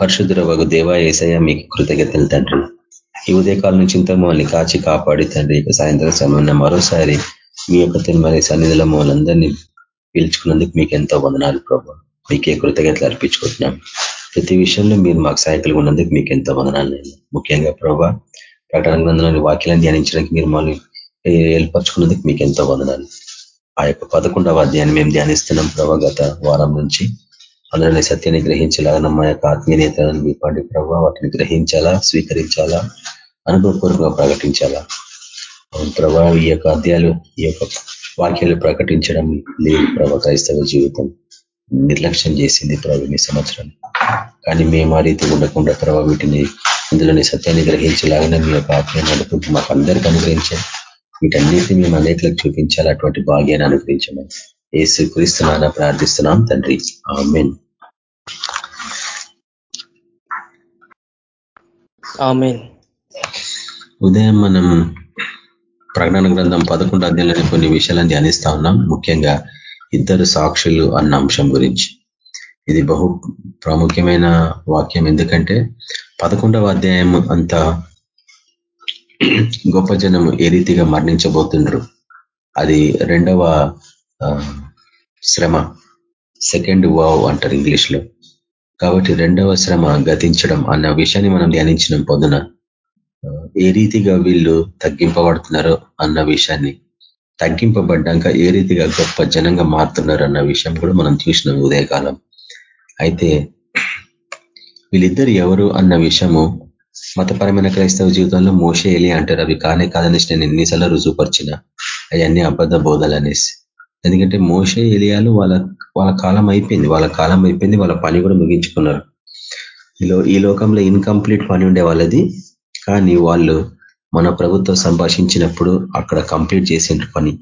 పరిశుద్ధుర వగు దేవా ఏసయ్య మీకు కృతజ్ఞతలు తండ్రి. ఈ ఉదయకాలం నుంచి ఇంత మమ్మల్ని కాచి కాపాడి తండ్రి సాయంత్రం సమయంలో మరోసారి మీ యొక్క తిరుమల సన్నిధిలో మమ్మల్ని అందరినీ పిలుచుకున్నందుకు మీకు ఎంతో వందనాలు ప్రభావ మీకే కృతజ్ఞతలు అర్పించుకుంటున్నాం. ప్రతి విషయంలో మీరు మాకు సహాయకులు ఉన్నందుకు మీకు ఎంతో వందనాలు ముఖ్యంగా ప్రభా ప్రకటన గ్రంథంలోని వాక్యాలను ధ్యానించడానికి మీరు మమ్మల్ని ఏర్పరచుకున్నందుకు మీకు ఎంతో వందనాలు. ఆ యొక్క పదకొండవ అధ్యాయాన్ని మేము ధ్యానిస్తున్నాం ప్రభా గత వారం నుంచి. అందులోనే సత్యాన్ని గ్రహించాలా మా యొక్క ఆత్మీయతలను మీ పండి ప్రభావ వాటిని గ్రహించాలా? స్వీకరించాలా? అనుభవపూర్వకంగా ప్రకటించాలా? ప్రభావ ఈ యొక్క అధ్యాయులు ఈ యొక్క వాక్యాలు ప్రకటించడం లేదు ప్రభా క్రైస్తవ జీవితం. నిర్లక్ష్యం చేసింది ప్రభు ఈ సంవత్సరం. కానీ మేము ఆ రీతి ఉండకుండా ప్రభావ వీటిని ఇందులోని సత్యాన్ని గ్రహించేలాగానే మీ యొక్క ఆత్మీయ అనుకుంటూ మాకు అందరికీ అనుగ్రహించాం. వీటన్నిటిని మేము అనేకలకు చూపించాలి. అటువంటి భాగ్యాన్ని అనుగ్రహించమని. ఏసు క్రీస్తున్నా ప్రార్థిస్తున్నాం తండ్రి. ఆమెన్. ఉదయం మనం ప్రకటన గ్రంథం పదకొండు అధ్యాయంలోని కొన్ని విషయాలను ధ్యానిస్తా ఉన్నాం. ముఖ్యంగా ఇద్దరు సాక్షులు అన్న అంశం గురించి. ఇది బహు ప్రాముఖ్యమైన వాక్యం. ఎందుకంటే పదకొండవ అధ్యాయం అంత గొప్ప జనము ఏ రీతిగా మరణించబోతుండ్రు? అది రెండవ శ్రమ. సెకండ్ వావ్ అంటారు ఇంగ్లీష్లో కాబట్టి రెండవ శ్రమ గతించడం అన్న విషయాన్ని మనం ధ్యానించడం పొందున ఏ రీతిగా వీళ్ళు తగ్గింపబడుతున్నారో అన్న విషయాన్ని తగ్గింపబడ్డాక ఏ రీతిగా గొప్ప జనంగా మారుతున్నారు అన్న విషయం కూడా మనం చూసినాం ఉదయకాలం. అయితే వీళ్ళిద్దరు ఎవరు అన్న విషయము మతపరమైన క్రైస్తవ జీవితంలో మోసే ఎలి అంటారు. అవి కానే కాదనేసి నేను ఎన్నిసార్లు రుజువుపరిచిన. అవన్నీ అబద్ధ బోధలు అనేసి ఎందుకంటే మోసే ఎలియాలు వాళ్ళ వాళ్ళ కాలం అయిపోయింది. వాళ్ళ కాలం అయిపోయింది. వాళ్ళ పని కూడా ముగించుకున్నారు. ఈ లోకంలో ఇన్కంప్లీట్ పని ఉండే వాళ్ళది. కానీ వాళ్ళు మన ప్రభుత్వం సంభాషించినప్పుడు అక్కడ కంప్లీట్ చేసిండ్రు పని.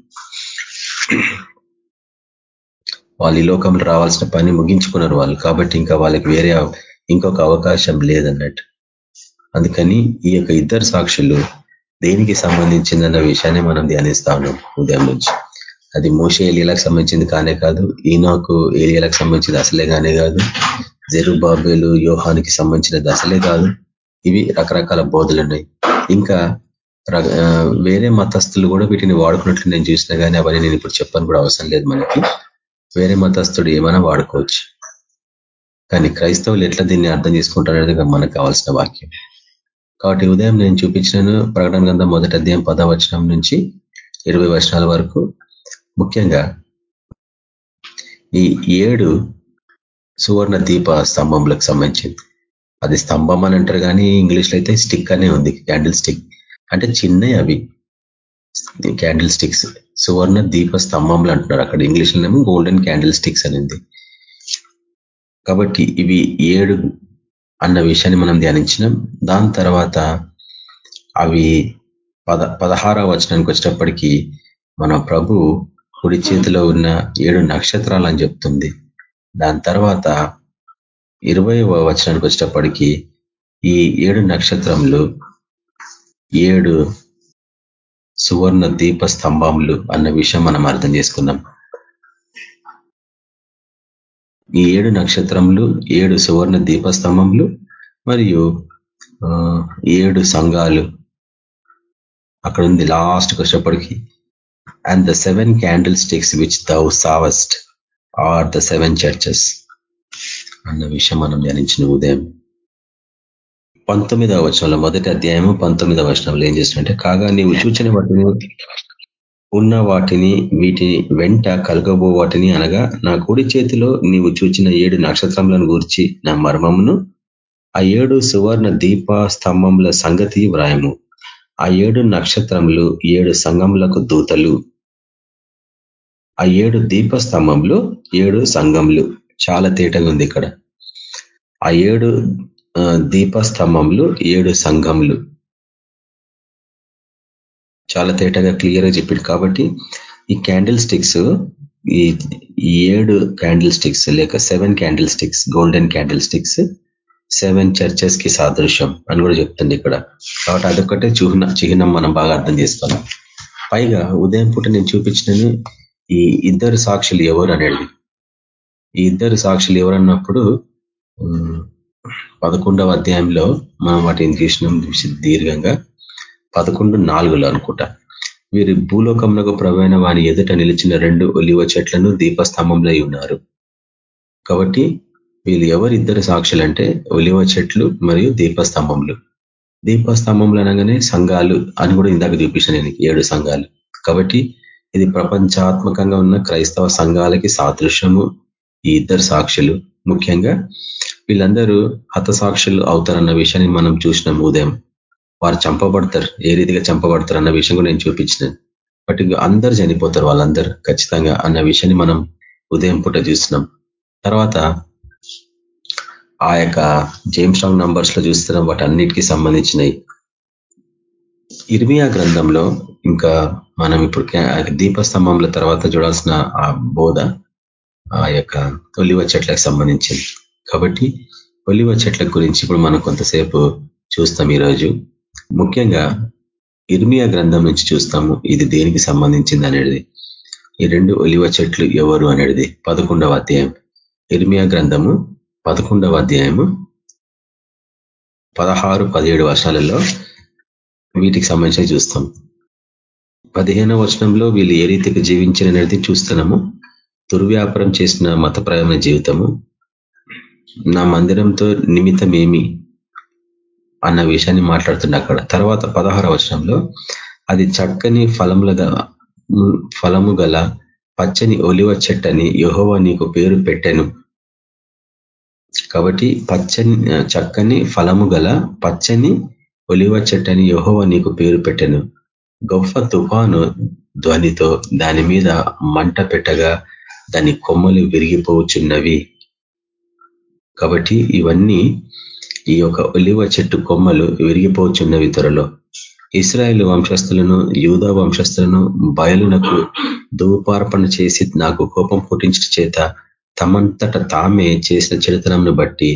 వాళ్ళు ఈ లోకంలో రావాల్సిన పని ముగించుకున్నారు వాళ్ళు. కాబట్టి ఇంకా వాళ్ళకి వేరే ఇంకొక అవకాశం లేదన్నట్టు. అందుకని ఈ యొక్క ఇద్దరు సాక్షులు దేనికి సంబంధించిందన్న విషయాన్ని మనం ధ్యానిస్తా ఉన్నాం ఉదయం నుంచి. అది మోసే ఏలియాలకు సంబంధించింది కానే కాదు ఈనాకు ఏలియాలకు సంబంధించింది అసలే కానే కాదు జెరుబాబేలు యోహానికి సంబంధించినది అసలే కాదు. ఇవి రకరకాల బోధలు ఉన్నాయి. ఇంకా వేరే మతస్థులు కూడా వీటిని వాడుకున్నట్లు నేను చూసినా కానీ అవన్నీ నేను ఇప్పుడు చెప్పని కూడా అవసరం లేదు మనకి. వేరే మతస్థుడు ఏమైనా వాడుకోవచ్చు. కానీ క్రైస్తవులు ఎట్లా దీన్ని అర్థం చేసుకుంటారనేది మనకు కావాల్సిన వాక్యం. కాబట్టి ఉదయం నేను చూపించినాను ప్రకటన గ్రంథం మొదటి అధ్యాయం పదవచనం నుంచి ఇరవై వర్షాల వరకు. ముఖ్యంగా ఈ ఏడు సువర్ణ దీప స్తంభంలకు సంబంధించింది. అది స్తంభం అని అంటారు కానీ ఇంగ్లీష్లో అయితే స్టిక్ అనే ఉంది క్యాండిల్ స్టిక్. అంటే చిన్నవి అవి. క్యాండిల్ స్టిక్స్ సువర్ణ దీప స్తంభంలు అంటున్నారు అక్కడ. ఇంగ్లీష్లోనేమో గోల్డెన్ క్యాండిల్ స్టిక్స్ అనింది కాబట్టి ఇవి ఏడు అన్న విషయాన్ని మనం ధ్యానించినాం. దాని తర్వాత అవి పద పదహారవ వచనానికి వచ్చేటప్పటికీ మన ప్రభు కుడి చేతిలో ఉన్న ఏడు నక్షత్రాలు అని చెప్తుంది. దాని తర్వాత ఇరవై వచనానికి వచ్చేటప్పటికీ ఈ ఏడు నక్షత్రములు ఏడు సువర్ణ దీప స్తంభములు అన్న విషయం మనం అర్థం చేసుకున్నాం. ఈ ఏడు నక్షత్రములు ఏడు సువర్ణ దీపస్తంభములు మరియు ఏడు సంఘాలు అక్కడ ఉంది లాస్ట్కి వచ్చేప్పటికి and the seven candlesticks which thou sawest are the seven churches అన్న విషయం మనం ధ్యానించిన ఉదయం. పంతొమ్మిదవ వచనంలో మొదటి అధ్యాయము పంతొమ్మిదవ వచనంలో ఏం చేస్తుంటే కాగా నీవు చూచిన వాటిని ఉన్న వాటిని వీటి వెంట కలగబో వాటిని అనగా నా కుడి చేతిలో నీవు చూచిన ఏడు నక్షత్రములను గూర్చి నా మర్మమును ఆ ఏడు సువర్ణ దీప స్తంభముల సంగతి వ్రాయము. ఆ ఏడు నక్షత్రములు ఏడు సంఘములకు దూతలు. ఆ ఏడు దీపస్తంభంలో ఏడు సంఘంలు చాలా తేటగా ఉంది ఇక్కడ. ఆ ఏడు దీపస్తంభంలు ఏడు సంఘంలు చాలా తేటగా క్లియర్గా చెప్పాడు కాబట్టి ఈ క్యాండిల్ స్టిక్స్ ఈ ఏడు క్యాండిల్ స్టిక్స్ లేక seven candle sticks golden candle sticks seven చర్చెస్కి సాదృశ్యం అని కూడా చెప్తుంది ఇక్కడ. కాబట్టి అదొక్కటే చిహ్న చిహ్నం మనం బాగా అర్థం చేసుకోవాలి. పైగా ఉదయం పూట నేను చూపించినని ఈ ఇద్దరు సాక్షులు ఎవరు అనేది. ఈ ఇద్దరు సాక్షులు ఎవరన్నప్పుడు పదకొండవ అధ్యాయంలో మనం వాటిని చూసినాం దీర్ఘంగా. పదకొండు నాలుగులో అనుకుంటా. వీరి భూలోకమునకు ప్రవైన వాని ఎదుట నిలిచిన రెండు ఒలివ చెట్లను దీపస్తంభంలో ఉన్నారు. కాబట్టి వీళ్ళు ఎవరిద్దరు సాక్షులంటే ఒలివ చెట్లు మరియు దీపస్తంభములు. దీపస్తంభంలో అనగానే సంఘాలు అని కూడా ఇందాక చూపించాను నేను ఏడు సంఘాలు. కాబట్టి ఇది ప్రపంచాత్మకంగా ఉన్న క్రైస్తవ సంఘాలకి సాదృశ్యము ఈ ఇద్దరు సాక్షులు. ముఖ్యంగా వీళ్ళందరూ హతసాక్షులు అవుతారన్న విషయాన్ని మనం చూసినాం ఉదయం. వారు చంపబడతారు. ఏ రీతిగా చంపబడతారు అన్న విషయం కూడా నేను చూపించినాను బట్ అందరు చనిపోతారు వాళ్ళందరూ ఖచ్చితంగా అన్న విషయాన్ని మనం ఉదయం పూట చూస్తున్నాం. తర్వాత ఆ యొక్క జేమ్స్ రాంగ్ నంబర్స్లో చూస్తున్నాం. వాటి అన్నిటికీ సంబంధించినవి. ఇర్మియా గ్రంథంలో ఇంకా మనం ఇప్పుడు దీపస్తంభంల తర్వాత చూడాల్సిన ఆ బోధ ఆ యొక్క ఒలివ చెట్లకు సంబంధించింది. కాబట్టి ఒలివ చెట్ల గురించి ఇప్పుడు మనం కొంతసేపు చూస్తాం ఈరోజు. ముఖ్యంగా ఇర్మియా గ్రంథం నుంచి చూస్తాము ఇది దేనికి సంబంధించింది అనేది. ఈ రెండు ఒలివ చెట్లు ఎవరు అనేది పదకొండవ అధ్యాయం. ఇర్మియా గ్రంథము పదకొండవ అధ్యాయము పదహారు పదిహేడు వర్షాలలో వీటికి సంబంధించి చూస్తాం. పదిహేనవ వచనంలో వీళ్ళు ఏ రీతికి అనేది చూస్తున్నాము. దుర్వ్యాపారం చేసిన మతప్రాయమైన జీవితము. నా మందిరంతో నిమిత్తం ఏమి అన్న విషయాన్ని మాట్లాడుతుండే అక్కడ. తర్వాత పదహార వర్షంలో అది చక్కని ఫలముల ఫలము గల పచ్చని ఒలివ చెట్టని యహోవా నీకు పేరు పెట్టాను. కాబట్టి పచ్చని చక్కని ఫలము గల పచ్చని ఒలివ చెట్టని యహోవా నీకు పేరు పెట్టాను. గొప్ప తుఫాను ధ్వనితో దాని మీద మంట పెట్టగా దాని కొమ్మలు విరిగిపోవచ్చున్నవి కాబట్టి ఇవన్నీ ఈ యొక్క ఒలివ చెట్టు కొమ్మలు విరిగిపోవచ్చున్నవి త్వరలో. ఇస్రాయేల్ వంశస్థులను యూదా వంశస్థులను బయలునకు ధూపార్పణ చేసి నాకు కోపం పుట్టించిన చేత తమంతట తామే చేసిన చెడుతనంను బట్టి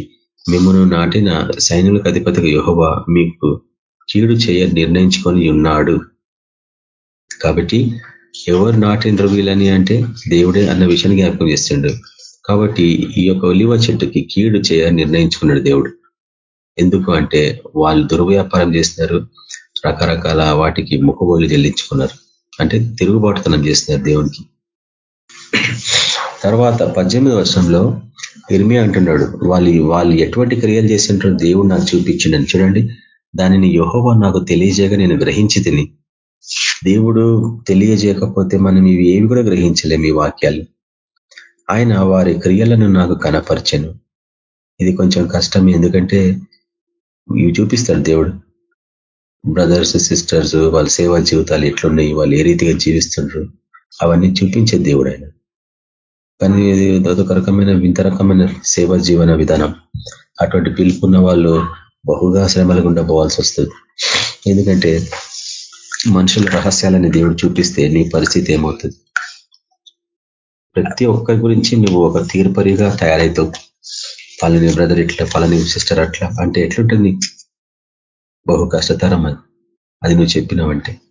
మిమ్మను నాటిన సైన్యులకు అధిపతికి యుహవ మీకు కీడు చేయ నిర్ణయించుకొని ఉన్నాడు. కాబట్టి ఎవరు నాటిన వీళ్ళని అంటే దేవుడే అన్న విషయాన్ని జ్ఞాపకం చేస్తుండడు కాబట్టి ఈ యొక్క ఒలివ చెట్టుకి కీడు చేయ నిర్ణయించుకున్నాడు దేవుడు. ఎందుకు అంటే వాళ్ళు దుర్వ్యాపారం చేస్తున్నారు రకరకాల వాటికి ముఖబోలు చెల్లించుకున్నారు. అంటే తిరుగుబాటుతనం చేస్తున్నారు దేవునికి. తర్వాత పద్దెనిమిది వర్షంలో ఇర్మి అంటున్నాడు వాళ్ళు వాళ్ళు ఎటువంటి క్రియలు చేసింటారో దేవుడు నాకు చూపించిండని చూడండి. దానిని యహోవా నాకు తెలియజేయగా నేను గ్రహించి తిని దేవుడు తెలియజేయకపోతే మనం ఇవి ఏవి కూడా గ్రహించలేము ఈ వాక్యాలు. ఆయన వారి క్రియలను నాకు కనపరచను. ఇది కొంచెం కష్టం ఎందుకంటే ఇవి చూపిస్తాడు దేవుడు. బ్రదర్స్ సిస్టర్స్ వాళ్ళ సేవా జీవితాలు ఎట్లున్నాయి వాళ్ళు ఏ రీతిగా జీవిస్తుండ్రు అవన్నీ చూపించే దేవుడు ఆయన. కానీ అదొక రకమైన వింత రకమైన సేవా జీవన విధానం. అటువంటి పిలుపున్న వాళ్ళు బహుగా శ్రమల గుండా పోవాల్సి వస్తుంది. ఎందుకంటే మనుషుల రహస్యాలని దేవుడు చూపిస్తే నీ పరిస్థితి ఏమవుతుంది? ప్రతి ఒక్కరి గురించి నువ్వు ఒక తీర్పరిగా తయారవుతావు పలని బ్రదర్ ఇట్లా పలని సిస్టర్ అట్లా అంటే ఎట్లుంటుంది బహు కష్టతరం అది. అది నువ్వు చెప్పినావంటే.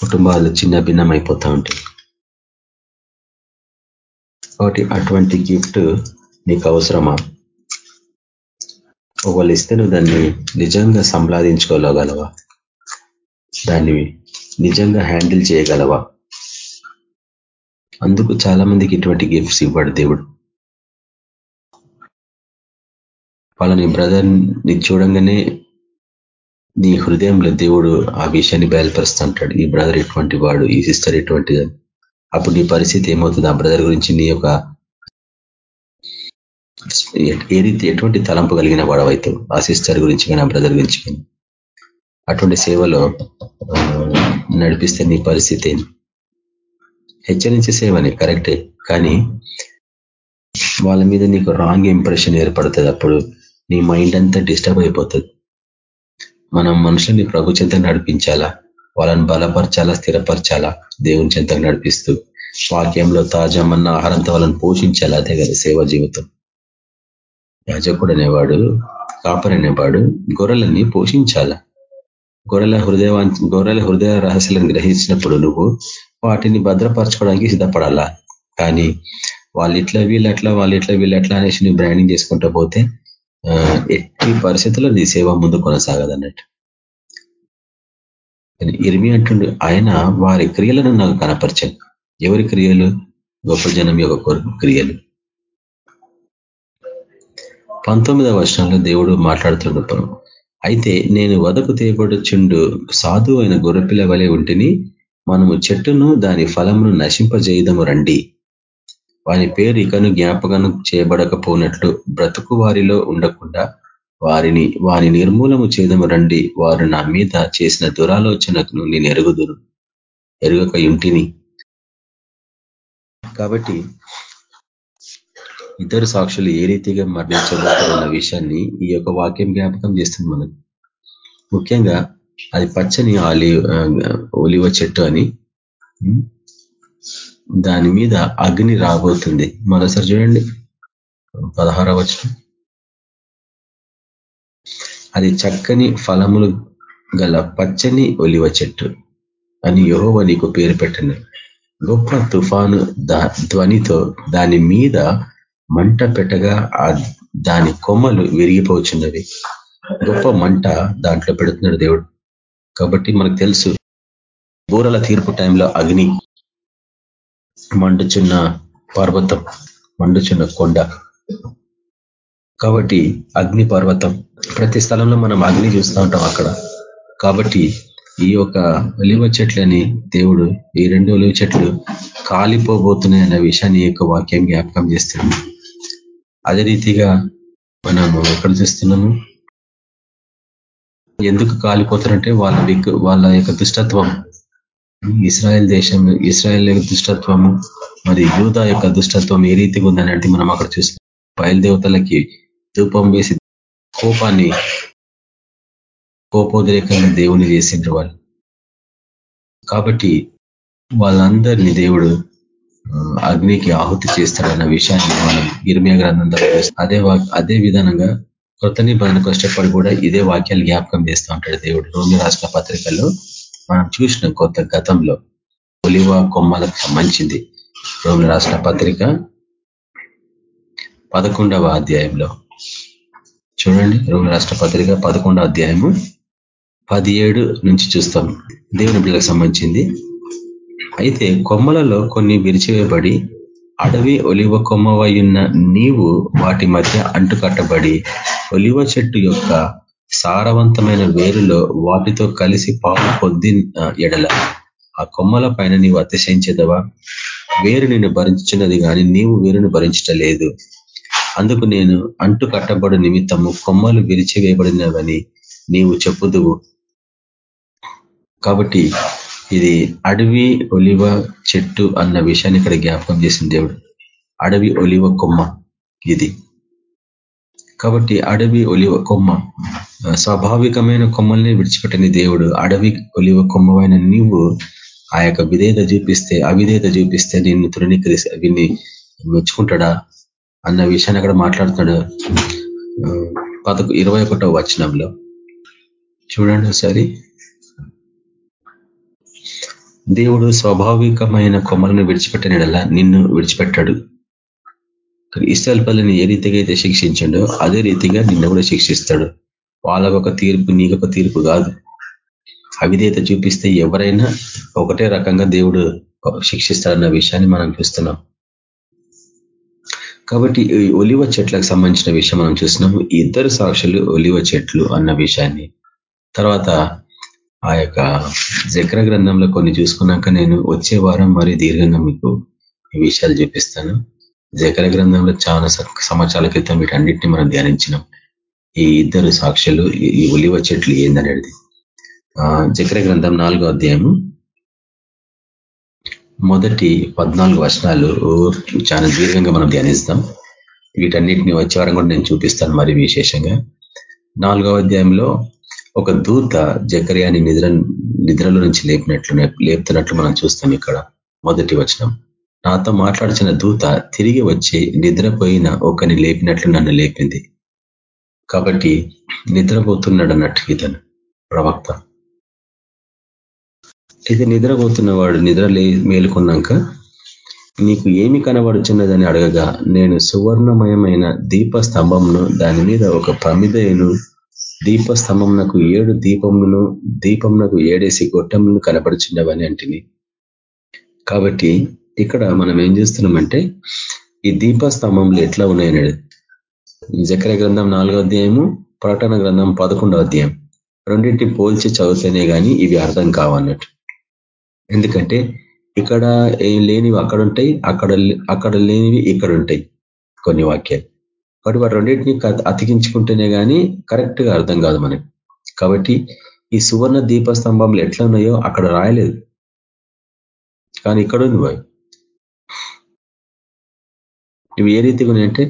కుటుంబాలు చిన్న భిన్నం అయిపోతా ఉంటాయి. కాబట్టి అటువంటి గిఫ్ట్ నీకు అవసరమా? ఒకళ్ళు ఇస్తే నువ్వు దాన్ని నిజంగా సంపాదించుకోగలవా? దాన్ని నిజంగా హ్యాండిల్ చేయగలవా? అందుకు చాలా మందికి ఇటువంటి గిఫ్ట్స్ ఇవ్వడు దేవుడు. వాళ్ళని బ్రదర్ని చూడంగానే నీ హృదయంలో దేవుడు ఆ విషయాన్ని బయలుపరుస్తుంటాడు. ఈ బ్రదర్ ఎటువంటి వాడు ఈ సిస్టర్ ఎటువంటిది అప్పుడు నీ పరిస్థితి ఏమవుతుంది? ఆ బ్రదర్ గురించి నీ యొక్క ఏ రీతి ఎటువంటి తలంపు కలిగిన వాడవైతే ఆ సిస్టర్ గురించి కానీ ఆ బ్రదర్ గురించి కానీ? అటువంటి సేవలో నడిపిస్తే నీ పరిస్థితి. హెచ్చరించే సేవనే కరెక్టే. కానీ వాళ్ళ మీద నీకు రాంగ్ ఇంప్రెషన్ ఏర్పడుతుంది అప్పుడు. నీ మైండ్ అంతా డిస్టర్బ్ అయిపోతుంది. మనం మనుషుల్ని ప్రభు చెంత నడిపించాలా? వాళ్ళని బలపరచాలా? స్థిరపరచాలా? దేవుని చెంత నడిపిస్తూ వాక్యంలో తాజామన్న ఆహారంతో వాళ్ళని పోషించాలా? అదే కదా సేవ జీవితం. యాజకుడు అనేవాడు కాపరి అనేవాడు గొర్రెలన్నీ పోషించాల? గొర్రెల హృదయ గొర్రెల హృదయ రహస్యాలను గ్రహించినప్పుడు నువ్వు వాటిని భద్రపరచుకోవడానికి సిద్ధపడాలా? కానీ వాళ్ళు ఇట్లా వీళ్ళట్లా వాళ్ళు ఇట్లా వీళ్ళట్లా అనేసి నువ్వు బ్రాండింగ్ చేసుకుంటూ పోతే ఎట్టి పరిస్థితుల్లో నీ సేవ ముందు కొనసాగదన్నట్టు. ఇరిమి అంటుండు ఆయన వారి క్రియలను నాకు కనపరిచాను ఎవరి క్రియలు? గొప్ప జనం యొక్క కొరకు క్రియలు. పంతొమ్మిదవ వర్షంలో దేవుడు మాట్లాడుతుండప్పుడు అయితే నేను వదకు తీయబడుచుండు సాధు అయిన గొర్రెపిల్ల వలె ఉంటిని మనము చెట్టును దాని ఫలమును నశింపజేయదము రండి. వాని పేరు ఇకను జ్ఞాపకం చేయబడకపోనట్లు బ్రతుకు వారిలో ఉండకుండా వారిని వారి నిర్మూలము చేయదము రండి. వారు నా మీద చేసిన దురాలోచనకు నేను ఎరుగుదును ఎరుగక ఇంటిని కాబట్టి ఇద్దరు సాక్షులు ఏ రీతిగా మరణించబోతారన్న విషయాన్ని ఈ యొక్క వాక్యం జ్ఞాపకం చేస్తుంది మనకు. ముఖ్యంగా అది పచ్చని ఆలి ఒలివ చెట్టు అని. దాని మీద అగ్ని రాబోతుంది. మరోసారి చూడండి. పదహారవ వచ్చిన అది చక్కని ఫలములు గల పచ్చని ఒలివ చెట్టు అని యహోవ నీకు పేరు పెట్టను గొప్ప తుఫాను ధ్వనితో దాని మీద మంట పెట్టగా దాని కొమ్మలు విరిగిపోచున్నవి. గొప్ప మంట దాంట్లో పెడుతున్నాడు దేవుడు. కాబట్టి మనకు తెలుసు బూరల తీర్పు టైంలో అగ్ని మండుచున్న పర్వతం మండుచున్న కొండ. కాబట్టి అగ్ని పర్వతం. ప్రతి స్థలంలో మనం అగ్ని చూస్తూ ఉంటాం అక్కడ. కాబట్టి ఈ యొక్క ఒలివ చెట్లని దేవుడు ఈ రెండు ఒలివ చెట్లు కాలిపోబోతున్నాయి అనే విషయాన్ని యొక్క వాక్యం జ్ఞాపకం చేస్తున్నాడు అదే రీతిగా మనము ఎక్కడ చూస్తున్నాము? ఎందుకు కాలిపోతారంటే వాళ్ళ వాళ్ళ యొక్క దుష్టత్వం. ఇస్రాయల్ దేశం ఇస్రాయల్ యొక్క దుష్టత్వము మరి యూదా యొక్క దుష్టత్వం ఏ రీతిగా ఉందని అంటే మనం అక్కడ చూస్తున్నాం. బయలుదేవతలకి ధూపం వేసి కోపాన్ని కోపోద్రేకంగా దేవుని చేసిండ్రు వాళ్ళు. కాబట్టి వాళ్ళందరినీ దేవుడు అగ్నికి ఆహుతి చేస్తాడన్న విషయాన్ని మనం ఇర్మియా గ్రంథంతో అదే అదే విధానంగా కొత్త నిబంధనకు వచ్చేటప్పుడు కూడా ఇదే వాక్యాలు జ్ఞాపకం చేస్తూ ఉంటాడు దేవుడు. రోమి రాష్ట్ర పత్రికల్లో మనం చూసినాం కొత్త గతంలో ఒలివ కొమ్మలకు సంబంధించింది. రోమి రాష్ట్ర పత్రిక పదకొండవ అధ్యాయంలో. చూడండి రోమి రాష్ట్ర పత్రిక పదకొండవ అధ్యాయము పదిహేడు నుంచి చూస్తాం. దేవుని బిడ్డలకు సంబంధించింది. అయితే కొమ్మలలో కొన్ని విరిచివేయబడి అడవి ఒలివ కొమ్మవయున్న నీవు వాటి మధ్య అంటుకట్టబడి ఒలివ చెట్టు యొక్క సారవంతమైన వేరులో వాటితో కలిసి పాలు పొద్దిన ఎడల. ఆ కొమ్మల పైన నీవు అతిశయించేదవా? వేరు నిన్ను భరించినది కానీ నీవు వేరును భరించటలేదు. అందుకు నేను అంటు కట్టబడు నిమిత్తము కొమ్మలు విరిచివేయబడినవని నీవు చెప్పుదువు. కాబట్టి ఇది అడవి ఒలివ చెట్టు అన్న విషయాన్ని ఇక్కడ జ్ఞాపకం చేసిన దేవుడు. అడవి ఒలివ కొమ్మ ఇది. కాబట్టి అడవి ఒలివ కొమ్మ స్వాభావికమైన కొమ్మల్ని విడిచిపెట్టని దేవుడు అడవి ఒలివ కొమ్మవైన నీవు ఆ యొక్క విధేయత చూపిస్తే అవిధేయత చూపిస్తే నిన్ను తృణీకరిస్తే విన్ని మెచ్చుకుంటాడా అన్న విషయాన్ని అక్కడ మాట్లాడుతాడు పదకు ఇరవై ఒకటో వచనంలో. చూడండి ఒకసారి. దేవుడు స్వాభావికమైన కొమ్మలను విడిచిపెట్టినడల్లా నిన్ను విడిచిపెట్టాడు. ఇస్రాయల్ పల్లిని ఏ రీతిగా అయితే శిక్షించాడో అదే రీతిగా నిన్ను కూడా శిక్షిస్తాడు. వాళ్ళకొక తీర్పు నీకొక తీర్పు కాదు. అవిధేత చూపిస్తే ఎవరైనా ఒకటే రకంగా దేవుడు శిక్షిస్తాడన్న విషయాన్ని మనం చూస్తున్నాం. కాబట్టి ఈ ఒలివ చెట్లకు సంబంధించిన విషయం మనం చూస్తున్నాం ఇద్దరు సాక్షులు ఒలివ చెట్లు అన్న విషయాన్ని. తర్వాత ఆ యొక్క జక్ర గ్రంథంలో కొన్ని చూసుకున్నాక నేను వచ్చే వారం మరి దీర్ఘంగా మీకు ఈ విషయాలు చూపిస్తాను. జకర గ్రంథంలో చాలా సంవత్సరాల క్రితం వీటన్నిటిని మనం ధ్యానించినాం. ఈ ఇద్దరు సాక్షులు ఈ ఉలివ చెట్లు ఏందనేది. జకర గ్రంథం నాలుగో అధ్యాయము. మొదటి పద్నాలుగు వర్షాలు చాలా దీర్ఘంగా మనం ధ్యానిస్తాం. వీటన్నిటిని వచ్చే వారం కూడా నేను చూపిస్తాను మరి విశేషంగా. నాలుగవ అధ్యాయంలో ఒక దూత జకర్యాని నిద్ర నిద్రలో నుంచి లేపినట్లు లేపుతున్నట్లు మనం చూస్తాం ఇక్కడ మొదటి వచనం. నాతో మాట్లాడిచిన దూత తిరిగి వచ్చి నిద్రపోయిన ఒకని లేపినట్లు నన్ను లేపింది. కాబట్టి నిద్రపోతున్నాడు అన్నట్టు ఇతను ప్రవక్త. ఇది నిద్రపోతున్న వాడు నిద్ర మేలుకున్నాక నీకు ఏమి కనబడుచున్నదని అడగగా నేను సువర్ణమయమైన దీప స్తంభంను దాని మీద ఒక ప్రమిదయను దీపస్తంభంకు ఏడు దీపములను దీపంనకు ఏడేసి గొట్టములను కనపడుచుండవని అంటిని. కాబట్టి ఇక్కడ మనం ఏం చేస్తున్నామంటే ఈ దీపస్తంభంలు ఎట్లా ఉన్నాయనేది. జకర గ్రంథం నాలుగో అధ్యాయము ప్రకటన గ్రంథం పదకొండో అధ్యాయం. రెండింటి పోల్చి చదివితేనే కానీ ఇవి అర్థం కావన్నట్టు. ఎందుకంటే ఇక్కడ ఏం లేనివి అక్కడ ఉంటాయి అక్కడ అక్కడ లేనివి ఇక్కడ ఉంటాయి కొన్ని వాక్యాలు. కాబట్టి వాటి రెండింటిని అతికించుకుంటేనే కానీ కరెక్ట్గా అర్థం కాదు మనకి. కాబట్టి ఈ సువర్ణ దీపస్తంభంలో ఎట్లా ఉన్నాయో అక్కడ రాయలేదు. కానీ ఇక్కడ ఉంది బాయ్ ఇవి ఏ రీతిగా ఉన్నాయంటే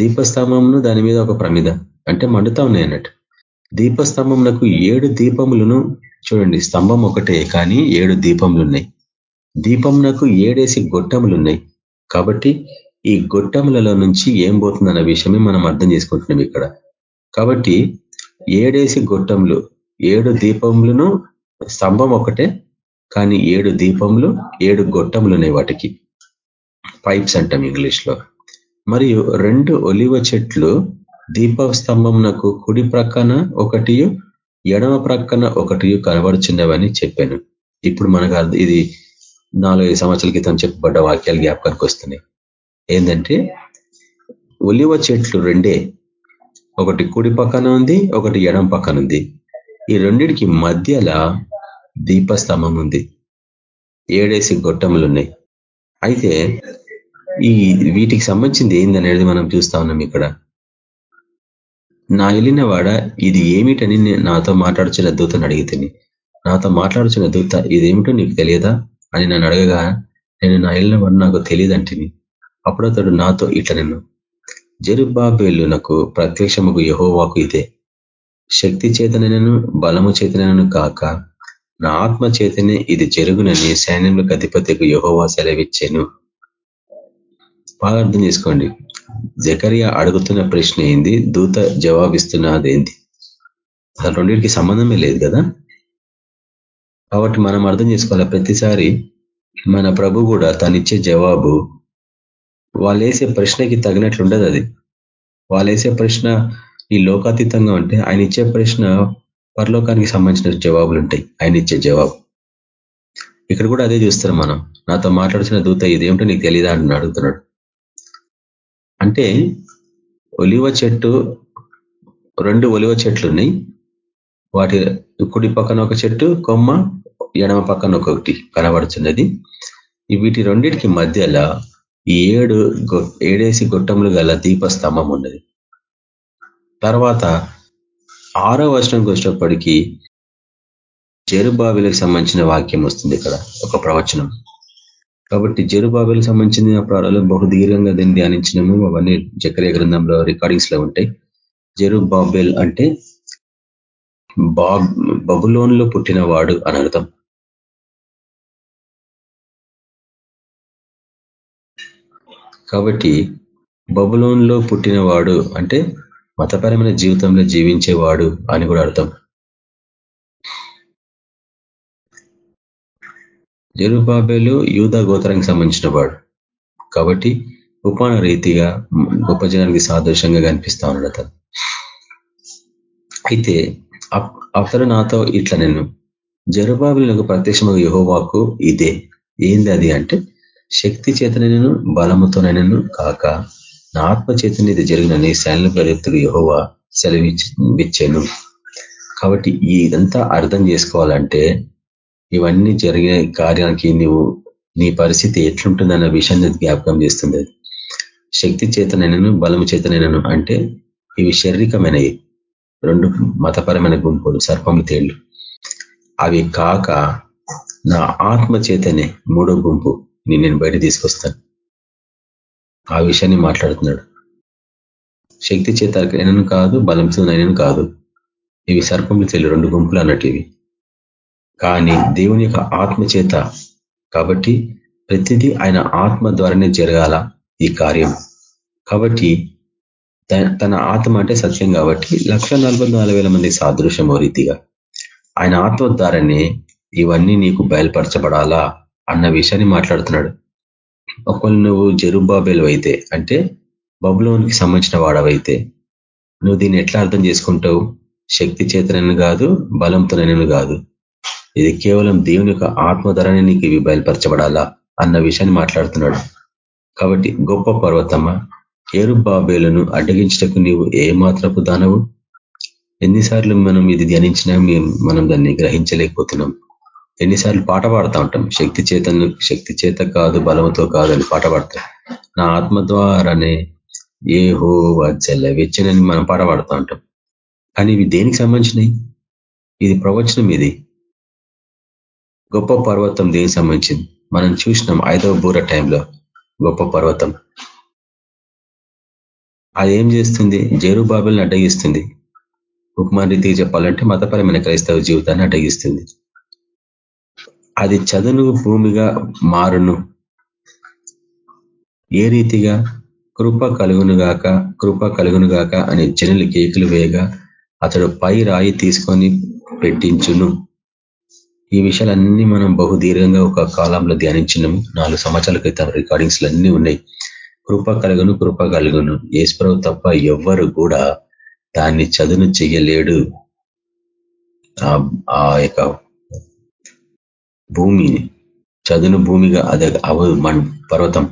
దీపస్తంభంను దాని మీద ఒక ప్రమిద అంటే మండుతా ఉన్నాయి అన్నట్టు. దీపస్తంభంకు ఏడు దీపములను చూడండి స్తంభం ఒకటే కానీ ఏడు దీపములు ఉన్నాయి. దీపంనకు ఏడేసి గొట్టములు ఉన్నాయి. కాబట్టి ఈ గొట్టములలో నుంచి ఏం పోతుందన్న విషయమే మనం అర్థం చేసుకుంటున్నాం ఇక్కడ. కాబట్టి ఏడేసి గొట్టములు ఏడు దీపములను స్తంభం ఒకటే కానీ ఏడు దీపములు ఏడు గొట్టములు ఉన్నాయి వాటికి. పైప్స్ అంటాం ఇంగ్లీష్లో మరియు రెండు ఒలివ చెట్లు దీపస్తంభంనకు కుడి ప్రక్కన ఒకటి ఎడమ ప్రక్కన ఒకటి కనబడుచున్నవని చెప్పాను. ఇప్పుడు మనకు ఇది నాలుగైదు సంవత్సరాల క్రితం చెప్పబడ్డ వాక్యాలు జ్ఞాపకానికి వస్తున్నాయి. ఏంటంటే ఒలివ చెట్లు రెండే. ఒకటి కుడి పక్కన ఉంది ఒకటి ఎడం పక్కన ఉంది. ఈ రెండిటికి మధ్యలో దీపస్తంభం ఉంది. ఏడేసి గొట్టములు ఉన్నాయి అయితే ఈ వీటికి సంబంధించింది ఏందనేది మనం చూస్తా ఉన్నాం ఇక్కడ. నా వెళ్ళిన వాడ ఇది ఏమిటని నాతో మాట్లాడుచున్న దూతను అడిగితే నాతో మాట్లాడుచున్న దూత ఇదేమిటో నీకు తెలియదా? అని నన్ను అడగగా నేను నా వెళ్ళిన వాడు నాకు తెలియదంటిని అప్పుడు అతడు నాతో ఇట్లా నేను జరుబాబేలునకు ప్రత్యక్షముకు యహోవాకు ఇదే. శక్తి చేతనైనను బలము చేతనైనను కాక నా ఆత్మ చేతనే ఇది జరుగునని సైన్యంలో అధిపతికు యహోవా సెలవిచ్చాను. బాగా అర్థం చేసుకోండి. జకరియా అడుగుతున్న ప్రశ్న ఏంది? దూత జవాబిస్తున్నదేంది? అసలు రెండింటికి సంబంధమే లేదు కదా? కాబట్టి మనం అర్థం చేసుకోవాలి? ప్రతిసారి మన ప్రభు కూడా తనిచ్చే జవాబు వాళ్ళు వేసే ప్రశ్నకి తగినట్లు ఉండదు అది. వాళ్ళు వేసే ప్రశ్న ఈ లోకాతీతంగా ఉంటే ఆయన ఇచ్చే ప్రశ్న పరలోకానికి సంబంధించిన జవాబులు ఉంటాయి ఆయన ఇచ్చే జవాబు. ఇక్కడ కూడా అదే చూస్తారు మనం. నాతో మాట్లాడుతున్న దూత ఇదేమిటో నీకు తెలియదా అని అడుగుతున్నాడు. అంటే ఒలివ చెట్టు రెండు ఒలివ చెట్లు ఉన్నాయి వాటి కుడి పక్కన ఒక చెట్టు కొమ్మ ఎడమ పక్కన ఒకటి కనబడుతున్నది వీటి రెండింటికి మధ్యలో ఏడు ఏడేసి గొట్టములు గల దీపస్తంభం ఉన్నది. తర్వాత ఆరో వర్షంకి వచ్చినప్పటికీ జరుబాబులకు సంబంధించిన వాక్యం వస్తుంది ఇక్కడ ఒక ప్రవచనం. కాబట్టి జరుబాబులకు సంబంధించిన ప్రాణాలు బహుదీర్ఘంగా దీన్ని ధ్యానించినము. అవన్నీ చక్రియ గ్రంథంలో రికార్డింగ్స్లో ఉంటాయి. జెరుబాబెల్ అంటే బబులోన్లో పుట్టినవాడు అని అర్థం. కాబట్టి బబులోన్లో పుట్టినవాడు అంటే మతపరమైన జీవితంలో జీవించేవాడు అని కూడా అర్థం. జరుబాబేలు యూదా గోత్రానికి సంబంధించిన వాడు. కాబట్టి ఉపాన రీతిగా గొప్ప జనానికి సాదృశ్యంగా కనిపిస్తా ఉన్నాడు అతను. అయితే అతను నాతో ఇట్లా నేను. జరుబాబులకు ప్రత్యక్షమైన యహోవాకు ఇదే. ఏంది అది అంటే శక్తి చేతనైనను బలముతోనైనను కాక నా ఆత్మ చేతని ఇది జరిగినని శైల ప్రయుక్తుడు యహోవా సెలవిచ్చాను కాబట్టి ఇదంతా అర్థం చేసుకోవాలంటే ఇవన్నీ జరిగే కార్యానికి నువ్వు నీ పరిస్థితి ఎట్లుంటుందన్న విషయాన్ని జ్ఞాపకం చేస్తుంది. శక్తి చేతనైనను బలము చేతనైనను అంటే ఇవి శారీరకమైనవి రెండు మతపరమైన గుంపులు సర్పము తేళ్ళు. అవి కాక నా ఆత్మ చేతనే మూడో గుంపు. నేను బయట తీసుకొస్తాను. ఆ విషయాన్ని మాట్లాడుతున్నాడు. శక్తి చేత అయినను కాదు బలంతో అయినను కాదు. ఇవి సర్పములు తెలియ రెండు గుంపులు అన్నట్టు ఇవి కానీ దేవుని యొక్క ఆత్మ చేత కాబట్టి ప్రతిదీ ఆయన ఆత్మ ద్వారానే జరగాల ఈ కార్యం. కాబట్టి తన ఆత్మ అంటే సత్యం కాబట్టి లక్ష మంది సాదృశ్యం రీతిగా. ఆయన ఆత్మ ద్వారానే ఇవన్నీ నీకు బయలుపరచబడాలా? అన్న విషయాన్ని మాట్లాడుతున్నాడు. ఒకవేళ నువ్వు జరుబాబేలు అయితే అంటే బబులోనికి సంబంధించిన వాడవైతే నువ్వు దీన్ని ఎట్లా అర్థం చేసుకుంటావు? శక్తి చేతనని కాదు బలంతోనని కాదు. ఇది కేవలం దేవుని యొక్క ఆత్మధరని నీకు ఇవి బయలుపరచబడాలా అన్న విషయాన్ని మాట్లాడుతున్నాడు. కాబట్టి గొప్ప పర్వతమ్మ ఏరుబాబేలను అడ్డగించటకు నీవు ఏ మాత్రపు దానవు? ఎన్నిసార్లు మనం ఇది ధ్యానించినా మనం దాన్ని గ్రహించలేకపోతున్నాం. ఎన్నిసార్లు పాట పాడుతూ ఉంటాం. శక్తి చేతను శక్తి చేత కాదు బలముతో కాదు అని పాట పాడతాం. నా ఆత్మ ద్వారానే ఏ హో వచ్చల వెచ్చనని మనం పాట పాడుతూ ఉంటాం. కానీ ఇవి దేనికి సంబంధించినవి ఇది ప్రవచనం ఇది. గొప్ప పర్వతం దేనికి సంబంధించింది? మనం చూసినాం ఐదవ బూర టైంలో గొప్ప పర్వతం. అది ఏం చేస్తుంది? జేరు బాబుల్ని అడ్డగిస్తుంది ఉపమాన రీతికి చెప్పాలంటే మతపరమైన క్రైస్తవ జీవితాన్ని అడ్డగిస్తుంది. అది చదును భూమిగా మారును. ఏ రీతిగా? కృప కలుగునుగాక కృప కలుగునుగాక అని జనులు కేకులు వేయగా అతడు పై రాయి తీసుకొని పెట్టించును. ఈ విషయాలన్నీ మనం బహుదీర్ఘంగా ఒక కాలంలో ధ్యానించినాము. నాలుగు సంవత్సరాల క్రితం రికార్డింగ్స్ అన్నీ ఉన్నాయి. కృప కలుగును కృప కలుగును. ఏసుప్రభు తప్ప ఎవ్వరు కూడా దాన్ని చదును చెయ్యలేడు. ఆ యొక్క భూమిని చదును భూమిగా అదే అవ పర్వతం.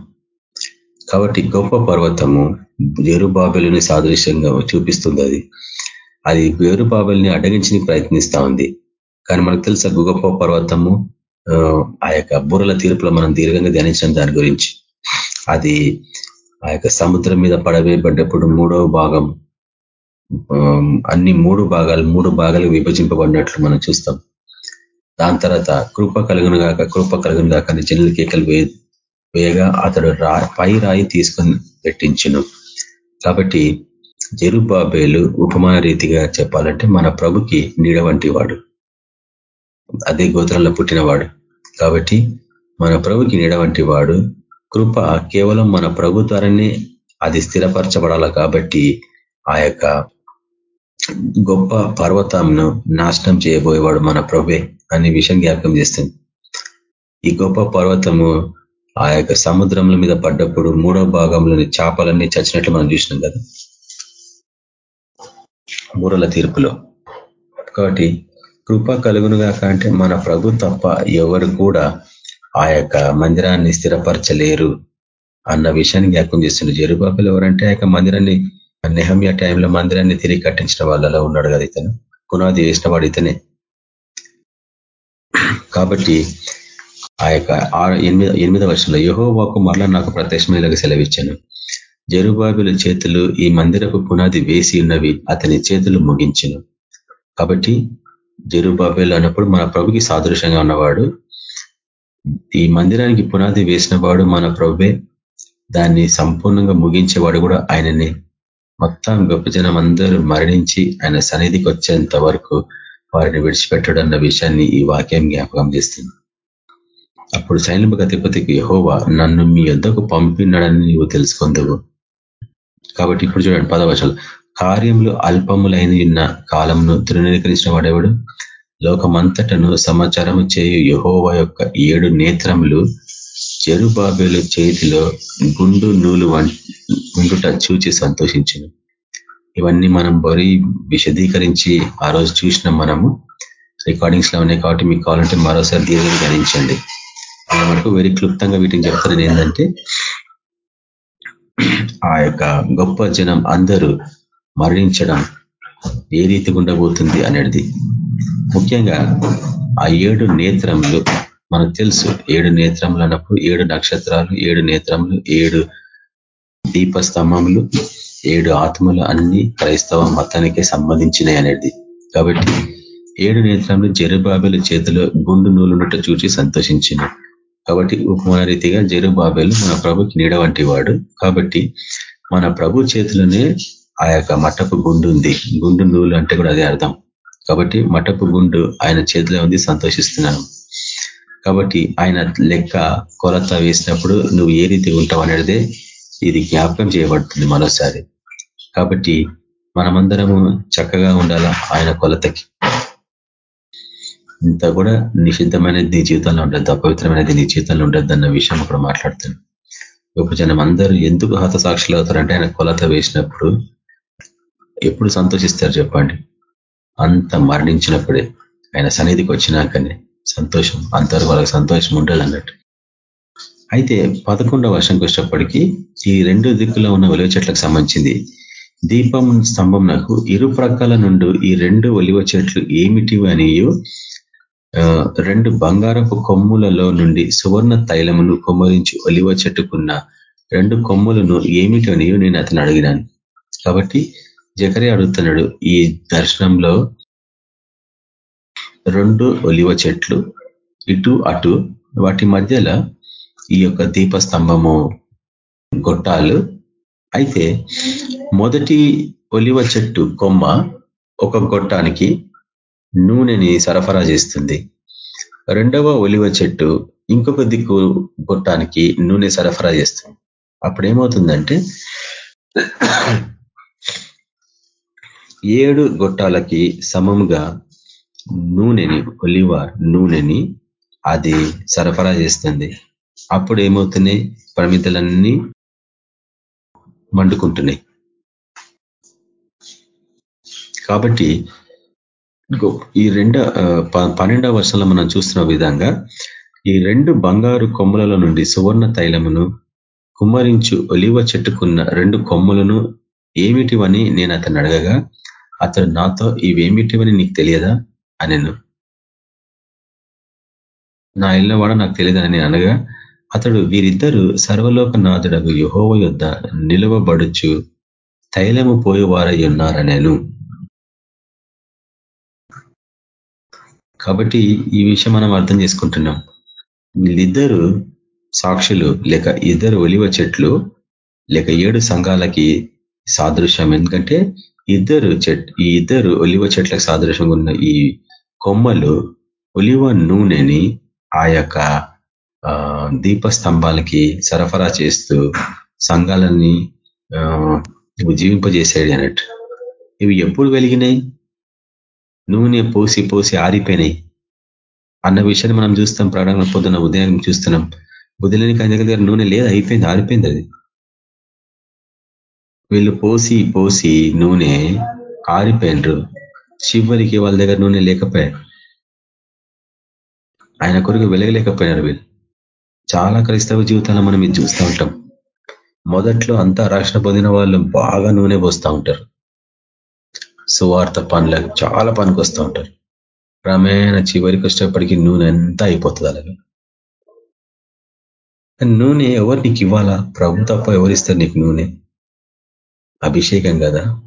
కాబట్టి గొప్ప పర్వతము వేరుబాబెలని సాదృశ్యంగా చూపిస్తుంది అది అది వేరుబాబెల్ని అడ్డగించి ప్రయత్నిస్తా ఉంది. కానీ మనకు తెలుసా గొప్ప పర్వతము ఆ యొక్క బుర్రల తీర్పులో మనం దీర్ఘంగా ధ్యానించిన దాని గురించి. అది ఆ యొక్క సముద్రం మీద పడవేయబడ్డప్పుడు మూడవ భాగం అన్ని మూడు భాగాలు మూడు భాగాలు విభజింపబడినట్లు మనం చూస్తాం. దాని తర్వాత కృప కలుగును గాక కృప కలుగును గాక అని జనుల కేకలు వేయగా అతడు పై రాయి తీసుకొని పెట్టించును. కాబట్టి జరుబాబేలు ఉపమాన రీతిగా చెప్పాలంటే మన ప్రభుకి నీడ వంటి వాడు అదే గోత్రంలో పుట్టినవాడు. కాబట్టి మన ప్రభుకి నీడ వంటి వాడు కృప కేవలం మన ప్రభు ద్వారానే అది స్థిరపరచబడాల కాబట్టి ఆ యొక్క గొప్ప పర్వతంను నాశనం చేయబోయేవాడు మన ప్రభే అనే విషయం జ్ఞాపకం చేస్తుంది. ఈ గొప్ప పర్వతము ఆ యొక్క సముద్రముల మీద పడ్డప్పుడు మూడో భాగంలోని చేపలన్నీ చచ్చినట్లు మనం చూసినాం కదా. మూరల తీర్పులో. కాబట్టి కృప కలుగునుగాక అంటే మన ప్రభు తప్ప ఎవరు కూడా ఆ యొక్క మందిరాన్ని స్థిరపరచలేరు అన్న విషయాన్ని జ్ఞాపకం చేస్తుండే జరుబాబులు ఎవరంటే ఆ మందిరాన్ని నెహమ్య టైంలో మందిరాన్ని తిరిగి కట్టించిన వాళ్ళలో ఉన్నాడు కదా ఇతను. పునాది వేసిన వాడు ఇతనే. కాబట్టి ఆ యొక్క ఎనిమిది ఎనిమిదవ వర్షంలో యహోవాకు మరలా నాకు ప్రత్యక్షమైనగా సెలవిచ్చాను. జరుబాబుల చేతులు ఈ మందిరపు పునాది వేసి ఉన్నవి అతని చేతులు ముగించను. కాబట్టి జరుబాబేలు అన్నప్పుడు మన ప్రభుకి సాదృశ్యంగా ఉన్నవాడు ఈ మందిరానికి పునాది వేసిన వాడు మన ప్రభువే. దాన్ని సంపూర్ణంగా ముగించేవాడు కూడా ఆయననే. మొత్తం గొప్ప జనం అందరూ మరణించి ఆయన సన్నిధికి వచ్చేంత వరకు వారిని విడిచిపెట్టడన్న విషయాన్ని ఈ వాక్యం జ్ఞాపకం చేస్తుంది. అప్పుడు సైనిక గతిపతికి యహోవా నన్ను మీ యొద్దకు పంపినాడని నీవు తెలుసుకుందవు. కాబట్టి ఇప్పుడు చూడండి పదవశాలు కార్యములు అల్పములైన ఉన్న కాలంను తృణీకరించిన వాడేవాడు లోకమంతటను సమాచారం చేయు యహోవా యొక్క ఏడు నేత్రములు చెరుబాబేలు చేతిలో గుండు నూలు గుండుట చూచి సంతోషించను. ఇవన్నీ మనం బరి విశదీకరించి ఆ రోజు చూసిన మనము. రికార్డింగ్స్లో ఉన్నాయి కాబట్టి మీకు కావాలంటే మరోసారి దీర్ఘంగా గణించండి అలా మనకు వెరీ క్లుప్తంగా వీటిని చెప్తున్నది ఏంటంటే ఆ యొక్క గొప్ప జనం అందరూ మరణించడం ఏ రీతి ఉండబోతుంది అనేది. ముఖ్యంగా ఆ ఏడు నేత్రములు మనకు తెలుసు ఏడు నేత్రములు అన్నప్పుడు ఏడు నక్షత్రాలు ఏడు నేత్రములు ఏడు దీపస్తంభములు ఏడు ఆత్మలు అన్ని క్రైస్తవ మతానికి సంబంధించినవి అనేది. కాబట్టి ఏడు నేత్రములు జెరుబాబెలు చేతిలో గుండు నూలున్నట్టు చూసి సంతోషించిన. కాబట్టి ఉపమాన రీతిగా జెరుబాబెలు మన ప్రభుకి నీడ వంటి వాడు కాబట్టి మన ప్రభు చేతిలోనే ఆ యొక్క మటపు గుండు ఉంది. గుండు నూలు అంటే కూడా అదే అర్థం. కాబట్టి మటపు గుండు ఆయన చేతిలో ఉంది సంతోషిస్తున్నాను. కాబట్టి ఆయన లెక్క కొలత వేసినప్పుడు నువ్వు ఏ రీతి ఉంటావు అనేదే ఇది జ్ఞాపకం చేయబడుతుంది మరోసారి. కాబట్టి మనమందరము చక్కగా ఉండాలా ఆయన కొలతకి? ఇంత కూడా నిషిద్ధమైనది నీ జీవితంలో ఉండద్దు అపవిత్రమైనది నీ జీవితంలో ఉండద్దు అన్న విషయం అక్కడ మాట్లాడుతుంది. జనం అందరూ ఎందుకు హతసాక్షులు అవుతారంటే ఆయన కొలత వేసినప్పుడు ఎప్పుడు సంతోషిస్తారు చెప్పండి? అంత మరణించినప్పుడే ఆయన సన్నిధికి వచ్చినాకనే సంతోషం అంతవరకు వాళ్ళకి సంతోషం ఉండదు అన్నట్టు. అయితే పదకొండవ వర్షంకి వచ్చేటప్పటికీ ఈ రెండు దిక్కులో ఉన్న ఒలివ చెట్లకు సంబంధించింది. దీపం స్తంభం నాకు ఇరు ప్రక్కల నుండి ఈ రెండు ఒలివ చెట్లు ఏమిటివి అనియు రెండు బంగారపు కొమ్ములలో నుండి సువర్ణ తైలమును కొమ్మరించి ఒలివ చెట్టుకున్న రెండు కొమ్ములను ఏమిటి అనియు నేను అతను అడిగినాను. కాబట్టి జకరే అడుగుతున్నాడు ఈ దర్శనంలో రెండు ఒలివ చెట్లు ఇటు అటు వాటి మధ్యలో ఈ యొక్క దీపస్తంభము గొట్టాలు. అయితే మొదటి ఒలివ చెట్టు కొమ్మ ఒక గొట్టానికి నూనెని సరఫరా చేస్తుంది. రెండవ ఒలివ చెట్టు ఇంకొక దిక్కు గొట్టానికి నూనె సరఫరా చేస్తుంది. అప్పుడు ఏమవుతుందంటే ఏడు గొట్టాలకి సమముగా నూనెని ఒలివ నూనెని అది సరఫరా చేస్తుంది. అప్పుడు ఏమవుతున్నాయి పరిమితులన్నీ మండుకుంటున్నాయి. కాబట్టి ఈ రెండ పన్నెండవ వర్షంలో మనం చూస్తున్న విధంగా ఈ రెండు బంగారు కొమ్ములలో నుండి సువర్ణ తైలమును కుమ్మరించు ఒలివ చెట్టుకున్న రెండు కొమ్ములను ఏమిటివని నేను అతను అడగగా అతడు నాతో ఇవేమిటివని నీకు తెలియదా? అనెను. నా ఇళ్ళ నాకు తెలియదని నేను అనగా అతడు వీరిద్దరూ సర్వలోక నాథుడకు యుహోవ యుద్ధ నిలువబడుచు తైలము పోయేవారై ఉన్నారనేను. కాబట్టి ఈ విషయం మనం అర్థం చేసుకుంటున్నాం. వీళ్ళిద్దరు సాక్షులు లేక ఇద్దరు ఒలివ చెట్లు లేక ఏడు సంఘాలకి సాదృశ్యం. ఎందుకంటే ఇద్దరు చెట్ ఈ ఇద్దరు ఒలివ చెట్లకు సాదృశ్యంగా ఉన్న ఈ కొమ్మలు ఒలివ నూనెని ఆ యొక్క దీపస్తంభాలకి సరఫరా చేస్తూ సంఘాలని జీవింపజేసాడు అన్నట్టు. ఇవి ఎప్పుడు వెలిగినాయి? నూనె పోసి పోసి ఆరిపోయినాయి. అన్న విషయాన్ని మనం చూస్తాం ప్రాణంగా పొద్దున్న ఉదయం చూస్తున్నాం. బుద్ధులేని కానీ దగ్గర నూనె లేదు అయిపోయింది ఆరిపోయింది అది. వీళ్ళు పోసి పోసి నూనె ఆరిపోయినరు. చివరికి వాళ్ళ దగ్గర నూనె లేకపోయారు ఆయన కొరకు వెలగలేకపోయినారు వీళ్ళు. చాలా క్రైస్తవ జీవితాల్లో మనం ఇది చూస్తూ ఉంటాం. మొదట్లో అంతా రక్షణ పొందిన వాళ్ళు బాగా నూనె పోస్తూ ఉంటారు. సువార్త పనులకు చాలా పనికి వస్తూ ఉంటారు. క్రమేణ చివరికి వచ్చేప్పటికీ నూనె అంతా అయిపోతుంది అలాగే. నూనె ఎవరు నీకు ఇవ్వాలా? ప్రభు తప్ప ఎవరిస్తారు నీకు నూనె? అభిషేకం కదా.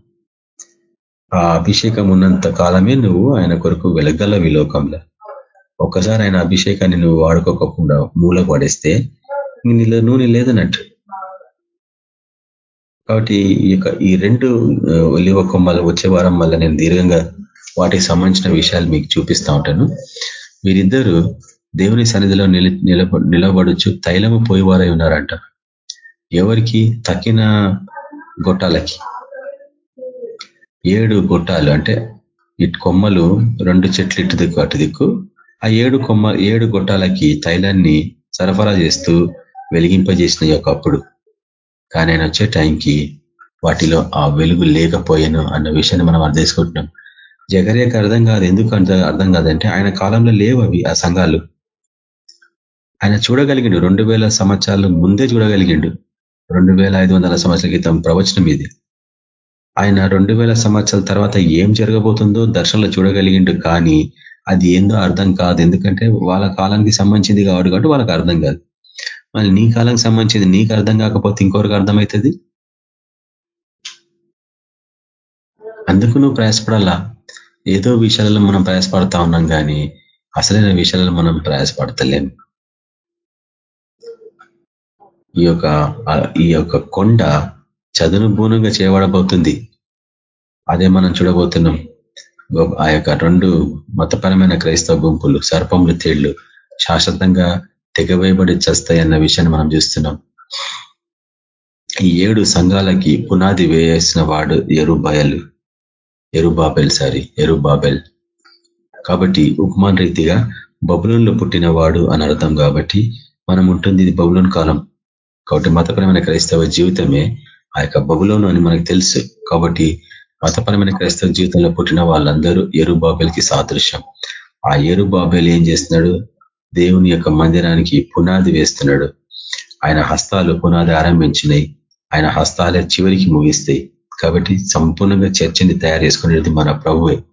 ఆ అభిషేకం ఉన్నంత కాలమే నువ్వు ఆయన కొరకు వెలగల విలోకంలో ఒక్కసారి ఆయన అభిషేకాన్ని నువ్వు వాడుకోకుండా మూల పడేస్తే నీలో నూనె లేదన్నట్టు. కాబట్టి ఈ యొక్క ఈ రెండు ఒలివ కొమ్మలు వచ్చే వారం వల్ల నేను దీర్ఘంగా వాటికి సంబంధించిన విషయాలు మీకు చూపిస్తూ ఉంటాను. వీరిద్దరూ దేవుని సన్నిధిలో నిల తైలము పోయేవారై ఉన్నారంట. ఎవరికి? తక్కిన గొట్టాలకి. ఏడు గొట్టాలు అంటే ఇటు కొమ్మలు రెండు చెట్లు ఇటు దిక్కు అటు దిక్కు ఆ ఏడు కొమ్మ ఏడు గొట్టాలకి తైలాన్ని సరఫరా చేస్తూ వెలిగింపజేసిన ఒకప్పుడు కానీ ఆయన వచ్చే టైంకి వాటిలో ఆ వెలుగు లేకపోయాను అన్న విషయాన్ని మనం అర్థం చేసుకుంటున్నాం. జగర్యకు అర్థం కాదు ఎందుకు అర్థం కాదంటే ఆయన కాలంలో లేవు అవి ఆ సంఘాలు. ఆయన చూడగలిగిండు రెండు వేల సంవత్సరాలు ముందే చూడగలిగిండు. రెండు వేల ఐదు వందల సంవత్సరాల క్రితం ప్రవచనం ఇది. ఆయన రెండు వేల సంవత్సరాల తర్వాత ఏం జరగబోతుందో దర్శనంలో చూడగలిగిండు కానీ అది ఏందో అర్థం కాదు. ఎందుకంటే వాళ్ళ కాలానికి సంబంధించింది కావడు కాబట్టి వాళ్ళకి అర్థం కాదు. మళ్ళీ నీ కాలానికి సంబంధించింది నీకు అర్థం కాకపోతే ఇంకొకరికి అర్థమవుతుంది అందుకు నువ్వు ప్రయాసపడాలా? ఏదో విషయాలలో మనం ప్రయాసపడతా ఉన్నాం కానీ అసలైన విషయాలలో మనం ప్రయాసపడతలేము ఈ యొక్క ఈ యొక్క కొండ చదును బూనంగా చేయబడబోతుంది. అదే మనం చూడబోతున్నాం. ఆ యొక్క రెండు మతపరమైన క్రైస్తవ గుంపులు సర్పములు తేళ్ళు శాశ్వతంగా తెగవేయబడి చస్తాయి అన్న విషయాన్ని మనం చూస్తున్నాం. ఈ ఏడు సంఘాలకి పునాది వేయాల్సిన వాడు ఎరుబాయలు ఎరుబాబెల్ సారీ ఎరుబాబెల్ కాబట్టి ఉపమాన్ రీతిగా బబులంలో పుట్టినవాడు అని అర్థం కాబట్టి మనం ఉంటుంది ఇది బబులోన్ కాలం. కాబట్టి మతపరమైన క్రైస్తవ జీవితమే ఆ యొక్క బబులోను అని మనకు తెలుసు. కాబట్టి మతపరమైన క్రైస్తవ జీవితంలో పుట్టిన వాళ్ళందరూ ఎరుబాబెల్కి సాదృశ్యం. ఆ ఎరుబాబెల్ ఏం చేస్తున్నాడు? దేవుని యొక్క మందిరానికి పునాది వేస్తున్నాడు. ఆయన హస్తాలు పునాది ఆరంభించినాయి. ఆయన హస్తాలే చివరికి ముగిస్తాయి. కాబట్టి సంపూర్ణంగా చర్చని తయారు చేసుకునేది మన ప్రభువే.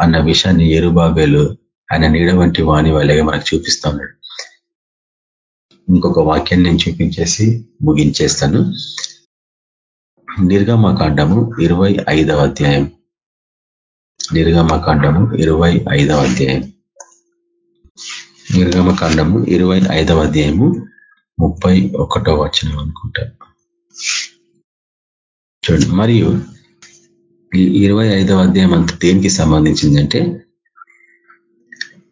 అన్న విషయాన్ని ఎరుబాబేలు ఆయన నీడ వంటి వాణి వాళ్ళగా మనకు చూపిస్తా ఉన్నాడు. ఇంకొక వాక్యాన్ని నేను చూపించేసి ముగించేస్తాను. నిర్గమకాండము ఇరవై ఐదవ అధ్యాయం. నిర్గమకాండము ఇరవై ఐదవ అధ్యాయం. నిర్గమకాండము ఇరవై ఐదవ అధ్యాయము ముప్పై ఒకటో వచనం అనుకుంటా. చూడండి మరియు ఈ ఇరవై ఐదవ అధ్యాయం అంత దేనికి సంబంధించిందంటే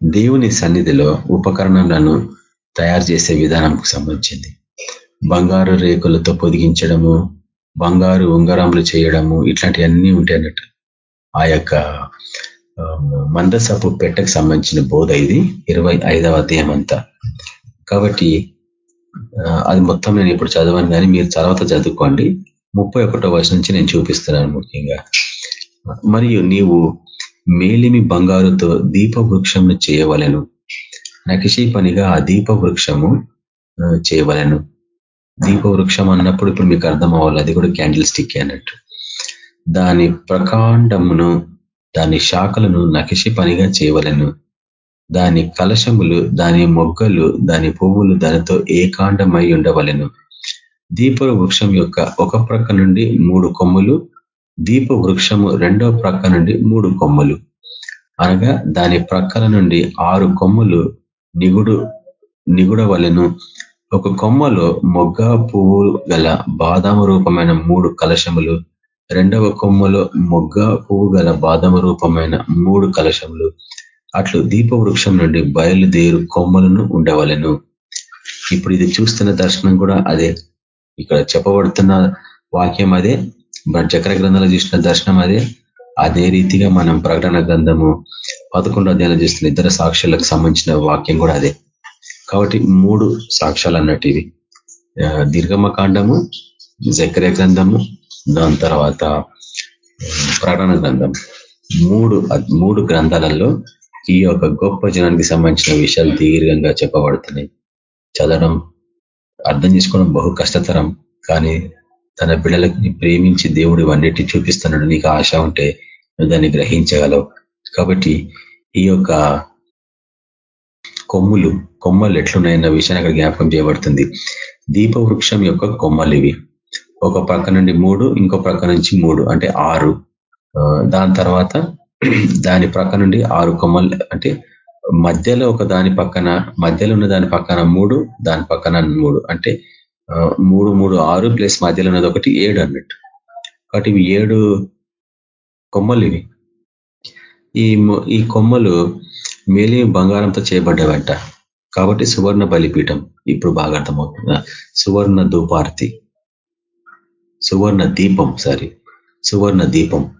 దేవుని సన్నిధిలో ఉపకరణాలను తయారు చేసే విధానంకు సంబంధించింది. బంగారు రేకులతో పొదిగించడము బంగారు ఉంగరములు చేయడము ఇట్లాంటివన్నీ ఉంటాయి అన్నట్టు. ఆ యొక్క మందసపు పెట్టకు సంబంధించిన బోధ ఇది ఇరవై ఐదవ అధ్యాయం అంతా. కాబట్టి అది మొత్తం నేను ఇప్పుడు చదవను కానీ మీరు తర్వాత చదువుకోండి. ముప్పై ఒకటో వర్షం నుంచి నేను చూపిస్తున్నాను ముఖ్యంగా. మరియు నీవు మేలిమి బంగారుతో దీప వృక్షంను చేయవలను. నకిషి పనిగా ఆ దీప వృక్షము చేయవలను. దీపవృక్షం అన్నప్పుడు ఇప్పుడు మీకు అర్థం అవ్వాలి అది కూడా క్యాండిల్ స్టిక్ అన్నట్టు. దాని ప్రకాండమును దాని శాఖలను నకిషి పనిగా చేయవలను. దాని కలశములు దాని మొగ్గలు దాని పువ్వులు దానితో ఏకాండమై ఉండవలను. దీప వృక్షం యొక్క ఒక ప్రక్క నుండి మూడు కొమ్ములు దీప వృక్షము రెండో ప్రక్క నుండి మూడు కొమ్ములు. అనగా దాని ప్రక్కల నుండి ఆరు కొమ్ములు నిగుడు నిగుడవలను. ఒక కొమ్మలో మొగ్గ పువ్వు గల బాదాము రూపమైన మూడు కలశములు రెండవ కొమ్మలో మొగ్గ పువ్వు గల బాదాము రూపమైన మూడు కలశములు. అట్లు దీప వృక్షం నుండి బయలుదేరు కొమ్మలను ఉండవలను. ఇప్పుడు ఇది చూస్తున్న దర్శనం కూడా అదే. ఇక్కడ చెప్పబడుతున్న వాక్యం అదే. చక్ర గ్రంథాలు చూసిన దర్శనం అదే. అదే రీతిగా మనం ప్రకటన గ్రంథము పదకొండో అధ్యాయంలో చూస్తున్న ఇద్దరు సాక్షులకు సంబంధించిన వాక్యం కూడా అదే. కాబట్టి మూడు సాక్ష్యాలు అన్నట్టు ఇవి దీర్ఘమ కాండము జక్ర గ్రంథము దాని తర్వాత ప్రకటన గ్రంథం. మూడు మూడు గ్రంథాలలో ఈ యొక్క గొప్ప జనానికి సంబంధించిన విషయాలు దీర్ఘంగా చెప్పబడుతున్నాయి. చదవడం అర్థం చేసుకోవడం బహు కష్టతరం కానీ తన బిడ్డలకి ప్రేమించి దేవుడు ఇవన్నిటి చూపిస్తున్నాడు నీకు ఆశ ఉంటే నువ్వు దాన్ని గ్రహించగలవు. కాబట్టి ఈ యొక్క కొమ్ములు కొమ్మలు ఎట్లున్నాయన్న విషయాన్ని అక్కడ జ్ఞాపకం చేయబడుతుంది. దీప వృక్షం యొక్క కొమ్మలు ఇవి. ఒక పక్క నుండి మూడు ఇంకో పక్క నుంచి మూడు అంటే ఆరు. దాని తర్వాత దాని ప్రక్క నుండి ఆరు కొమ్మలు అంటే మధ్యలో ఒక దాని పక్కన మధ్యలో ఉన్న దాని పక్కన మూడు దాని పక్కన మూడు. అంటే మూడు మూడు ఆరు ప్లస్ మధ్యలో ఉన్నది ఒకటి ఏడు అన్నట్టు. కాబట్టి ఇవి ఏడు కొమ్మలు ఇవి. ఈ ఈ కొమ్మలు మేలి బంగారంతో చేయబడ్డవంట. కాబట్టి సువర్ణ బలిపీఠం ఇప్పుడు బాగా అర్థమవుతుంది. సువర్ణ ధూపార్తి. సువర్ణ దీపం సారీ సువర్ణ దీపం.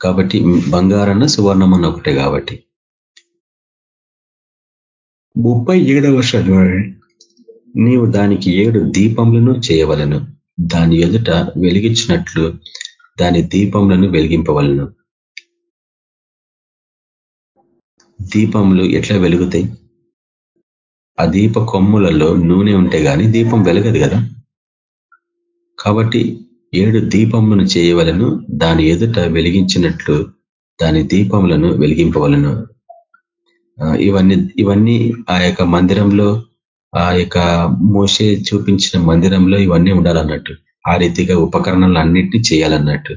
కాబట్టి బంగారన్న సువర్ణం అన్న ఒకటే కాబట్టి. ముప్పై ఏడవ శనివారి నీవు దానికి ఏడు దీపములను చేయవలను. దాని ఎదుట వెలిగించినట్లు దాని దీపములను వెలిగింపవలను. దీపములు ఎట్లా వెలుగుతాయి? ఆ దీప కొమ్ములలో నూనె ఉంటే కానీ దీపం వెలగదు కదా? కాబట్టి ఏడు దీపములను చేయవలను దాని ఎదుట వెలిగించినట్లు దాని దీపములను వెలిగింపవలను. ఇవన్నీ ఇవన్నీ ఆ యొక్క మందిరంలో ఆ యొక్క మోసే చూపించిన మందిరంలో ఇవన్నీ ఉండాలన్నట్టు. ఆ రీతిగా ఉపకరణాలు అన్నిటినీ చేయాలన్నట్టు.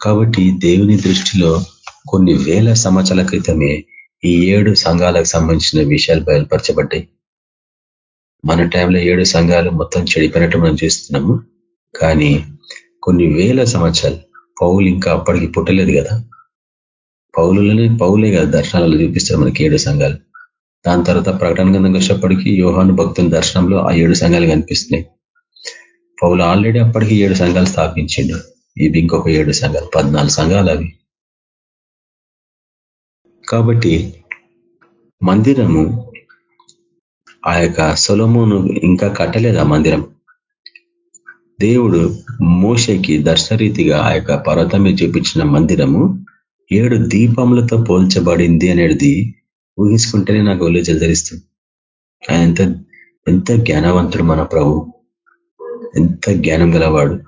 కాబట్టి దేవుని దృష్టిలో కొన్ని వేల సంవత్సరాల క్రితమే ఈ ఏడు సంఘాలకు సంబంధించిన విషయాలు బయలుపరచబడ్డాయి. మన టైంలో ఏడు సంఘాలు మొత్తం చెడిపోయినట్టు మనం చూస్తున్నాము. కానీ కొన్ని వేల సంవత్సరాలు పౌలు ఇంకా అప్పటికి పుట్టలేదు కదా. పౌలులోనే పౌలే కదా దర్శనాలు చూపిస్తారు మనకి ఏడు సంఘాలు. దాని తర్వాత ప్రకటన గంధం వచ్చేప్పటికీ యోహాను భక్తుల దర్శనంలో ఆ ఏడు సంఘాలు కనిపిస్తున్నాయి. పౌలు ఆల్రెడీ అప్పటికి ఏడు సంఘాలు స్థాపించిండు. ఇది ఇంకొక ఏడు సంఘాలు పద్నాలుగు సంఘాలు అవి. కాబట్టి మందిరము ఆ యొక్క సొలమును ఇంకా కట్టలేదు ఆ మందిరం? దేవుడు మోషకి దర్శనరీతిగా ఆ యొక్క పర్వతమే చూపించిన మందిరము ఏడు దీపములతో పోల్చబడింది అనేది ఊహించుకుంటేనే నాకు ఒళ్ళు జలధరిస్తుంది ఆయన ఎంత ఎంత జ్ఞానవంతుడు మన ప్రభు. ఎంత జ్ఞానం గలవాడు.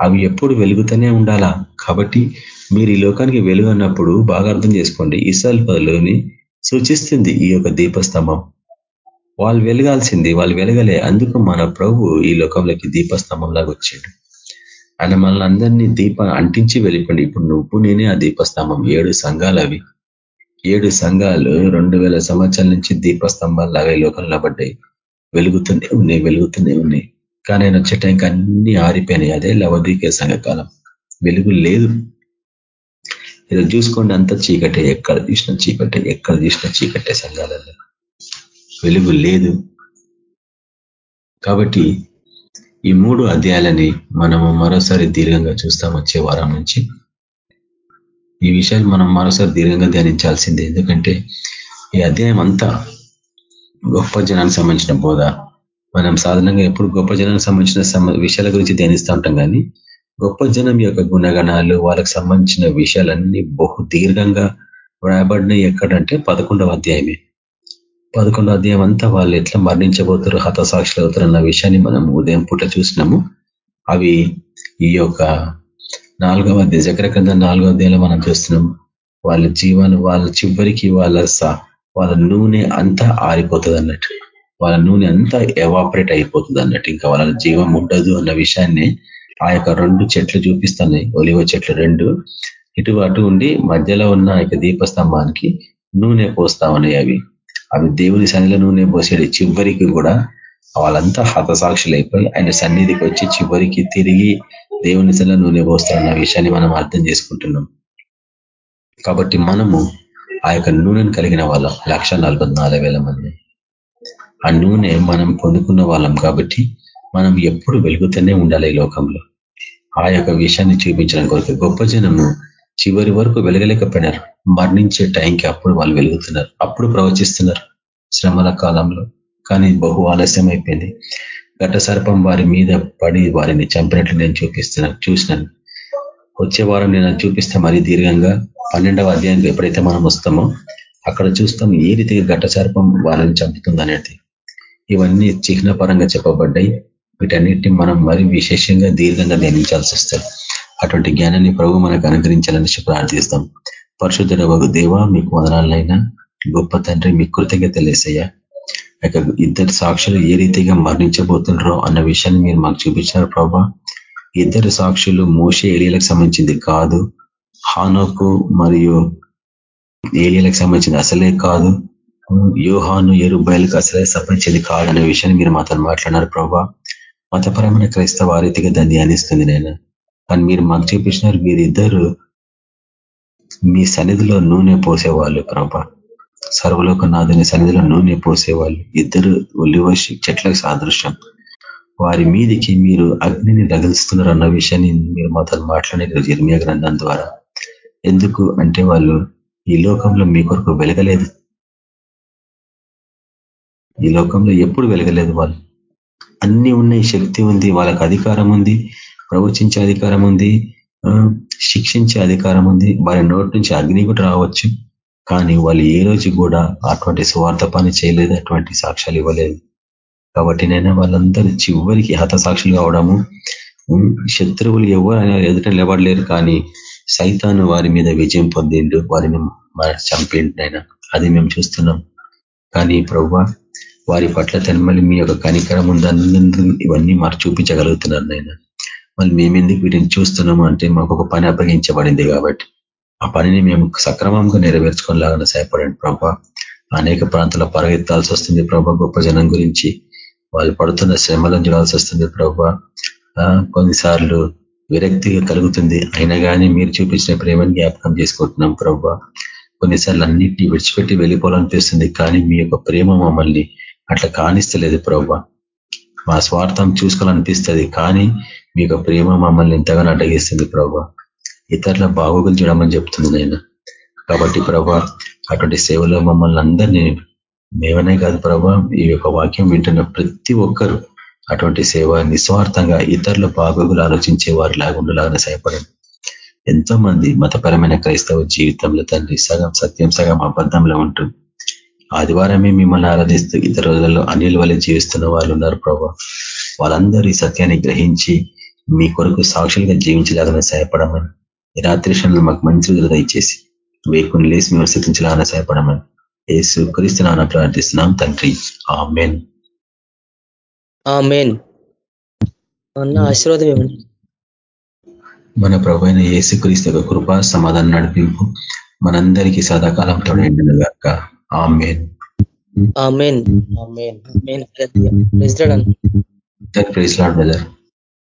అవి ఎప్పుడు వెలుగుతూనే ఉండాలా? కాబట్టి మీరు ఈ లోకానికి వెలుగు అన్నప్పుడు బాగా అర్థం చేసుకోండి. ఇసాల్ పదలోని సూచిస్తుంది ఈ యొక్క దీపస్తంభం. వాళ్ళు వెలగాల్సింది వాళ్ళు వెలగలే. అందుకు మన ప్రభు ఈ లోకంలోకి దీపస్తంభంలాగా వచ్చాడు. ఆయన మనల్ని అందరినీ దీప అంటించి వెళ్ళిపోండి. ఇప్పుడు నువ్వు నేనే ఆ దీపస్తంభం. ఏడు సంఘాలు అవి. ఏడు సంఘాలు రెండు వేల సంవత్సరాల నుంచి దీపస్తంభాలు లాగా ఈ లోకంలో పడ్డాయి వెలుగుతూనే ఉన్నాయి వెలుగుతూనే ఉన్నాయి. కానీ ఆయన వచ్చే టైంకి అన్ని ఆరిపోయినాయి. అదే లవదీకే సంఘకాలం. వెలుగు లేదు. ఇది చూసుకోండి అంత చీకటే ఎక్కడ తీసిన చీకటే ఎక్కడ తీసిన చీకటే సంఘాలలో. వెలుగు లేదు. కాబట్టి ఈ మూడు అధ్యాయాలని మనము మరోసారి దీర్ఘంగా చూస్తాం వచ్చే వారం నుంచి. ఈ విషయాలు మనం మరోసారి దీర్ఘంగా ధ్యానించాల్సిందే. ఎందుకంటే ఈ అధ్యాయం అంతా గొప్ప జనానికి సంబంధించిన బోధ. మనం సాధారణంగా ఎప్పుడు గొప్ప జనానికి సంబంధించిన విషయాల గురించి ధ్యానిస్తూ ఉంటాం కానీ గొప్ప జనం యొక్క గుణగణాలు వాళ్ళకి సంబంధించిన విషయాలన్నీ బహు దీర్ఘంగా వ్రాయబడినవి ఎక్కడంటే పదకొండవ అధ్యాయమే. పదకొండవ అధ్యాయం అంతా వాళ్ళు ఎట్లా మరణించబోతారు హతసాక్షులు అవుతారన్న విషయాన్ని మనం ఉదయం పూట చూసినాము. అవి ఈ యొక్క నాలుగవ అధ్యాయ జకర కింద నాలుగవ అధ్యాయంలో మనం చూస్తున్నాం వాళ్ళ జీవన వాళ్ళ చివరికి వాళ్ళ వాళ్ళ నూనె అంతా ఆరిపోతుంది అన్నట్టు. వాళ్ళ నూనె అంతా ఎవాపరేట్ అయిపోతుంది అన్నట్టు. ఇంకా వాళ్ళ జీవం ఉండదు అన్న విషయాన్ని ఆ యొక్క రెండు చెట్లు చూపిస్తున్నాయి ఒలివ చెట్లు రెండు. ఇటు అటు ఉండి మధ్యలో ఉన్న యొక్క దీపస్తంభానికి నూనె పోస్తా ఉన్నాయి అవి. అవి దేవుని సన్నిధిలో నూనె పోసేది చివరికి కూడా వాళ్ళంతా హతసాక్షులు అయిపోయి ఆయన సన్నిధికి వచ్చి చివరికి తిరిగి దేవుని సన్నిలో నూనె పోస్తారన్న విషయాన్ని మనం అర్థం చేసుకుంటున్నాం. కాబట్టి మనము ఆ యొక్క నూనెను కలిగిన వాళ్ళం. లక్ష మంది. ఆ నూనె మనం పొందుకున్న వాళ్ళం కాబట్టి మనం ఎప్పుడు వెలుగుతూనే ఉండాలి ఈ లోకంలో. ఆ యొక్క విషయాన్ని చూపించడం కొరకు గొప్ప జనము చివరి వరకు వెలగలేకపోయినారు. మరణించే టైంకి అప్పుడు వాళ్ళు వెలుగుతున్నారు. అప్పుడు ప్రవచిస్తున్నారు శ్రమల కాలంలో. కానీ బహు ఆలస్యం అయిపోయింది ఘట సర్పం వారి మీద పడి వారిని చంపినట్లు నేను చూపిస్తున్నాను చూసినాను. వచ్చే వారం నేను చూపిస్తే మరీ దీర్ఘంగా. పన్నెండవ అధ్యాయంలో ఎప్పుడైతే మనం వస్తామో అక్కడ చూస్తాం ఏ రీతిగా ఘట సర్పం వారిని చంపుతుంది అనేది. ఇవన్నీ చిహ్నపరంగా చెప్పబడ్డాయి. వీటన్నిటిని మనం మరి విశేషంగా దీర్ఘంగా ధ్యానించాల్సి వస్తుంది. అటువంటి జ్ఞానాన్ని ప్రభు మనకు అనుగ్రహించాలని ప్రార్థిస్తాం. పరిశుద్ధ ఒక దేవ మీకు వదనాలైనా గొప్ప తండ్రి మీ కృతజ్ఞత లేసయ్యా ఇద్దరు సాక్షులు ఏ రీతిగా మరణించబోతుండ్రో అన్న విషయాన్ని మీరు మాకు చూపించారు ప్రభా. ఇద్దరు సాక్షులు మోసే ఏలియలకు సంబంధించింది కాదు. హానోకు మరియు ఏలియలకు సంబంధించింది అసలే కాదు. యోహాను ఎరు అసలే సంబంధించింది కాదనే విషయాన్ని మీరు మాతో మాట్లాడినారు ప్రభా. మతపరమైన క్రైస్తవ ఆ రీతిగా దాన్ని ధ్యానిస్తుంది నేను కానీ మీరు మాకు చూపించినారు మీరిద్దరు మీ సన్నిధిలో నూనె పోసేవాళ్ళు ప్రభ. సర్వలోక నాదుని సన్నిధిలో నూనె పోసేవాళ్ళు. ఇద్దరు ఒలివ చెట్లకు సాదృశ్యం. వారి మీదికి మీరు అగ్నిని రగిలిస్తున్నారు అన్న విషయాన్ని మీరు మాతో మాట్లాడే ఇర్మియా గ్రంథం ద్వారా. ఎందుకు అంటే వాళ్ళు ఈ లోకంలో మీ కొరకు వెలగలేదు. ఈ లోకంలో ఎప్పుడు వెలగలేదు వాళ్ళు? అన్ని ఉన్నాయి శక్తి ఉంది వాళ్ళకి అధికారం ఉంది ప్రవచించే అధికారం ఉంది శిక్షించే అధికారం ఉంది వారి నోటి నుంచి అగ్ని కూడా రావచ్చు. కానీ వాళ్ళు ఏ రోజు కూడా అటువంటి స్వార్థ పని చేయలేదు అటువంటి సాక్ష్యాలు ఇవ్వలేదు. కాబట్టి నేను వాళ్ళందరూ చివరికి హతసాక్షులు కావడము శత్రువులు ఎవరు ఎదుట నిలబడలేరు కానీ సైతాను వారి మీద విజయం పొందిండు వారిని చంపిండు అది మేము చూస్తున్నాం. కానీ ప్రభు వారి పట్ల తన్మలి మీ యొక్క కనికరం ఉందన్నందు ఇవన్నీ మాకు చూపించగలుగుతున్నారు నాయన. మళ్ళీ మేమెందుకు వీటిని చూస్తున్నాము అంటే మాకు ఒక పని అప్పగించబడింది కాబట్టి ఆ పనిని మేము సక్రమంగా నెరవేర్చుకోలేగానే సహాయపడండి ప్రభా. అనేక ప్రాంతాల్లో పరిగెత్తాల్సి వస్తుంది ప్రభా. గొప్ప జనం గురించి వాళ్ళు పడుతున్న శ్రమలను చూడాల్సి వస్తుంది ప్రభా. కొన్నిసార్లు విరక్తిగా కలుగుతుంది. అయినా కానీ మీరు చూపించిన ప్రేమను జ్ఞాపకం చేసుకుంటున్నాం ప్రభా. కొన్నిసార్లు అన్నింటినీ విడిచిపెట్టి వెళ్ళిపోవాలనిపిస్తుంది. కానీ మీ యొక్క ప్రేమ మమ్మల్ని అట్లా కానిస్తలేదు ప్రభా మా స్వార్థం చూసుకోవాలనిపిస్తుంది కానీ మీ యొక్క ప్రేమ మమ్మల్ని ఎంతగానో అడ్డగిస్తుంది ప్రభా ఇతరుల బాగోగులు చూడమని చెప్తుంది నేను కాబట్టి ప్రభా అటువంటి సేవలో మమ్మల్ని అందరినీ మేమనే కాదు ప్రభా ఈ యొక్క వాక్యం వింటున్న ప్రతి ఒక్కరు అటువంటి సేవ నిస్వార్థంగా ఇతరుల బాగోగులు ఆలోచించే వారు లాగుండలాగా సహాయపడండి. ఎంతో మంది మతపరమైన క్రైస్తవ జీవితంలో తండ్రి సగం సత్యం సగం అబద్ధంలో ఉంటుంది ఆదివారమే మిమ్మల్ని ఆరాధిస్తూ ఇతర రోజులలో అనిల్ వల్ల జీవిస్తున్న వాళ్ళు ఉన్నారు ప్రభావ వాళ్ళందరూ ఈ సత్యాన్ని గ్రహించి మీ కొరకు సాక్షులుగా జీవించలాగానే సహాయపడమని. ఈ రాత్రి క్షణంలో మాకు మంచి రోజులు దయచేసి వేకుని లేసి మేము స్థితించలాగానే సహాయపడమని. ఏసు క్రీస్తున్నా ప్రార్థిస్తున్నాం తండ్రి. ఆ మెయిన్ మన ప్రభు అయిన యేసుక్రీస్తు యొక్క కృప సమాధానం నడిపింపు మనందరికీ సదాకాలం తోడైండిన గాక amen amen amen praise lord brother